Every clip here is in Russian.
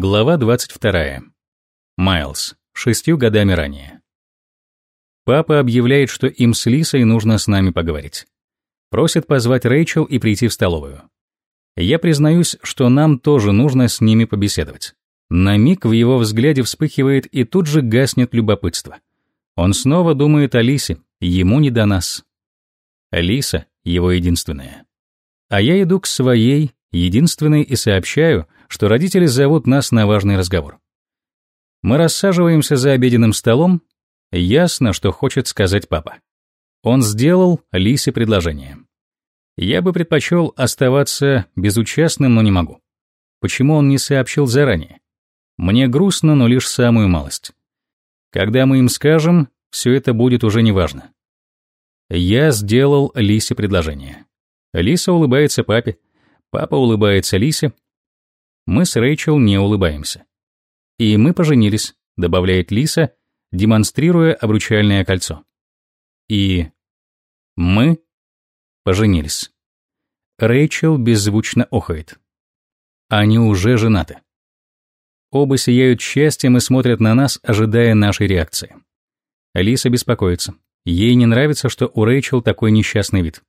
Глава 22. Майлз. Шестью годами ранее. Папа объявляет, что им с Лисой нужно с нами поговорить. Просит позвать Рэйчел и прийти в столовую. Я признаюсь, что нам тоже нужно с ними побеседовать. На миг в его взгляде вспыхивает и тут же гаснет любопытство. Он снова думает о Лисе, ему не до нас. Лиса — его единственная. А я иду к своей, единственной и сообщаю — что родители зовут нас на важный разговор. Мы рассаживаемся за обеденным столом, ясно, что хочет сказать папа. Он сделал Лисе предложение. Я бы предпочел оставаться безучастным, но не могу. Почему он не сообщил заранее? Мне грустно, но лишь самую малость. Когда мы им скажем, все это будет уже неважно. Я сделал Лисе предложение. Лиса улыбается папе, папа улыбается Лисе, мы с Рэйчел не улыбаемся. И мы поженились, добавляет Лиса, демонстрируя обручальное кольцо. И мы поженились. Рэйчел беззвучно охает. Они уже женаты. Оба сияют счастьем и смотрят на нас, ожидая нашей реакции. Лиса беспокоится. Ей не нравится, что у Рэйчел такой несчастный вид.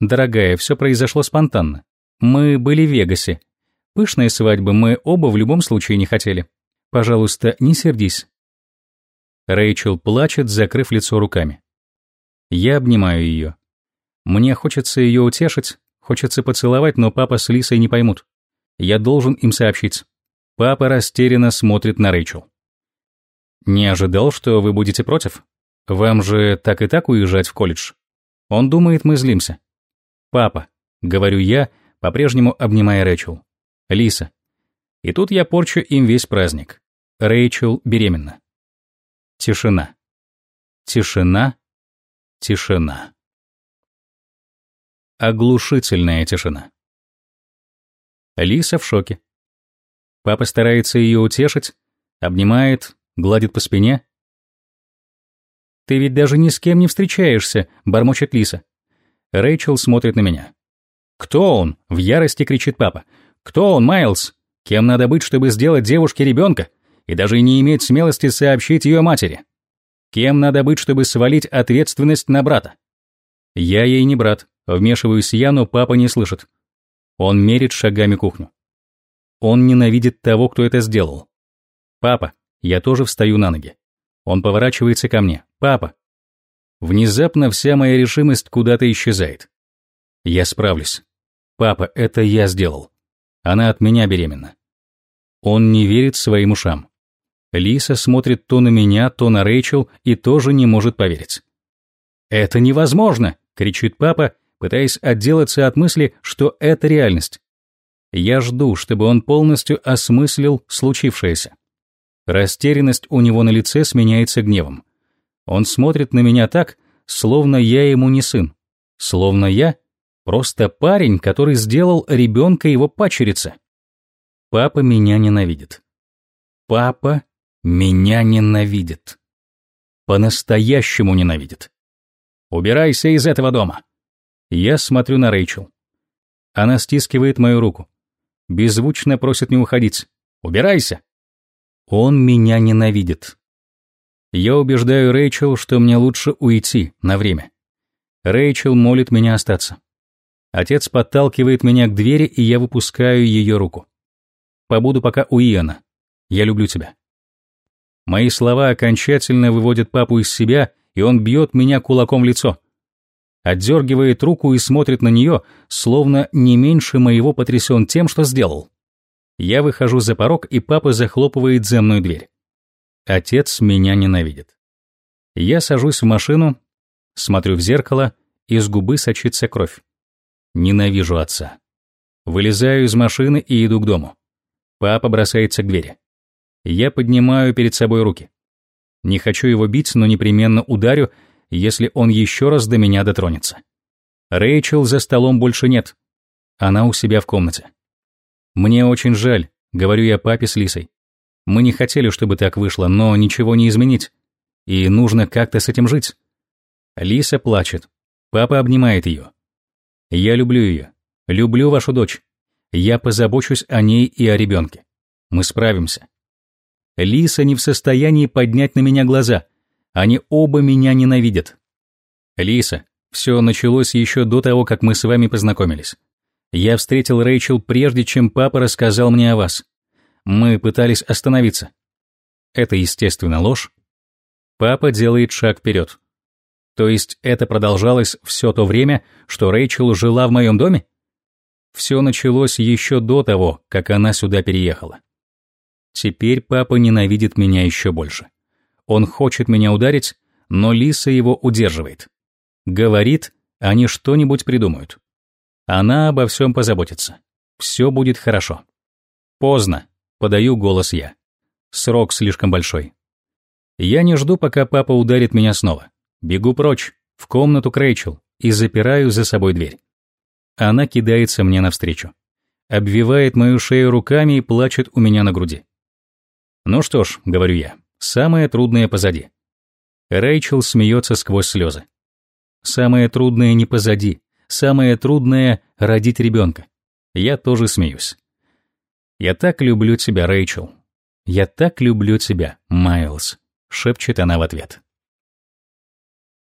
«Дорогая, все произошло спонтанно. Мы были в Вегасе, Пышной свадьбы мы оба в любом случае не хотели. Пожалуйста, не сердись. Рэйчел плачет, закрыв лицо руками. Я обнимаю ее. Мне хочется ее утешить, хочется поцеловать, но папа с Лисой не поймут. Я должен им сообщить. Папа растерянно смотрит на Рэйчел. Не ожидал, что вы будете против. Вам же так и так уезжать в колледж. Он думает, мы злимся. Папа, говорю я, по-прежнему обнимая Рэйчел. Лиса. И тут я порчу им весь праздник. Рэйчел беременна. Тишина. Тишина. Тишина. Оглушительная тишина. Лиса в шоке. Папа старается ее утешить, обнимает, гладит по спине. «Ты ведь даже ни с кем не встречаешься», — бормочет Лиса. Рэйчел смотрит на меня. «Кто он?» — в ярости кричит папа. Кто он, Майлз? Кем надо быть, чтобы сделать девушке ребенка? И даже не иметь смелости сообщить ее матери? Кем надо быть, чтобы свалить ответственность на брата? Я ей не брат. Вмешиваюсь я, но папа не слышит. Он мерит шагами кухню. Он ненавидит того, кто это сделал. Папа, я тоже встаю на ноги. Он поворачивается ко мне. Папа. Внезапно вся моя решимость куда-то исчезает. Я справлюсь. Папа, это я сделал. Она от меня беременна. Он не верит своим ушам. Лиса смотрит то на меня, то на Рэйчел и тоже не может поверить. «Это невозможно!» — кричит папа, пытаясь отделаться от мысли, что это реальность. Я жду, чтобы он полностью осмыслил случившееся. Растерянность у него на лице сменяется гневом. Он смотрит на меня так, словно я ему не сын, словно я Просто парень, который сделал ребенка его пачерица. Папа меня ненавидит. Папа меня ненавидит. По-настоящему ненавидит. Убирайся из этого дома. Я смотрю на Рэйчел. Она стискивает мою руку. Беззвучно просит не уходить. Убирайся. Он меня ненавидит. Я убеждаю Рэйчел, что мне лучше уйти на время. Рэйчел молит меня остаться. Отец подталкивает меня к двери, и я выпускаю ее руку. Побуду пока у Иона. Я люблю тебя. Мои слова окончательно выводят папу из себя, и он бьет меня кулаком в лицо. Отдергивает руку и смотрит на нее, словно не меньше моего потрясен тем, что сделал. Я выхожу за порог, и папа захлопывает за мной дверь. Отец меня ненавидит. Я сажусь в машину, смотрю в зеркало, и с губы сочится кровь. Ненавижу отца. Вылезаю из машины и иду к дому. Папа бросается к двери. Я поднимаю перед собой руки. Не хочу его бить, но непременно ударю, если он еще раз до меня дотронется. Рэйчел за столом больше нет. Она у себя в комнате. Мне очень жаль, говорю я папе с Лисой. Мы не хотели, чтобы так вышло, но ничего не изменить. И нужно как-то с этим жить. Лиса плачет. Папа обнимает ее. Я люблю ее. Люблю вашу дочь. Я позабочусь о ней и о ребенке. Мы справимся. Лиса не в состоянии поднять на меня глаза. Они оба меня ненавидят. Лиса, все началось еще до того, как мы с вами познакомились. Я встретил Рэйчел прежде, чем папа рассказал мне о вас. Мы пытались остановиться. Это, естественно, ложь. Папа делает шаг вперед. То есть это продолжалось все то время, что Рэйчел жила в моем доме? Все началось еще до того, как она сюда переехала. Теперь папа ненавидит меня еще больше. Он хочет меня ударить, но Лиса его удерживает. Говорит, они что-нибудь придумают. Она обо всем позаботится. Все будет хорошо. Поздно, подаю голос я. Срок слишком большой. Я не жду, пока папа ударит меня снова. Бегу прочь, в комнату к Рэйчел, и запираю за собой дверь. Она кидается мне навстречу. Обвивает мою шею руками и плачет у меня на груди. «Ну что ж», — говорю я, — «самое трудное позади». Рэйчел смеется сквозь слезы. «Самое трудное не позади. Самое трудное — родить ребенка». Я тоже смеюсь. «Я так люблю тебя, Рэйчел. Я так люблю тебя, Майлз», — шепчет она в ответ.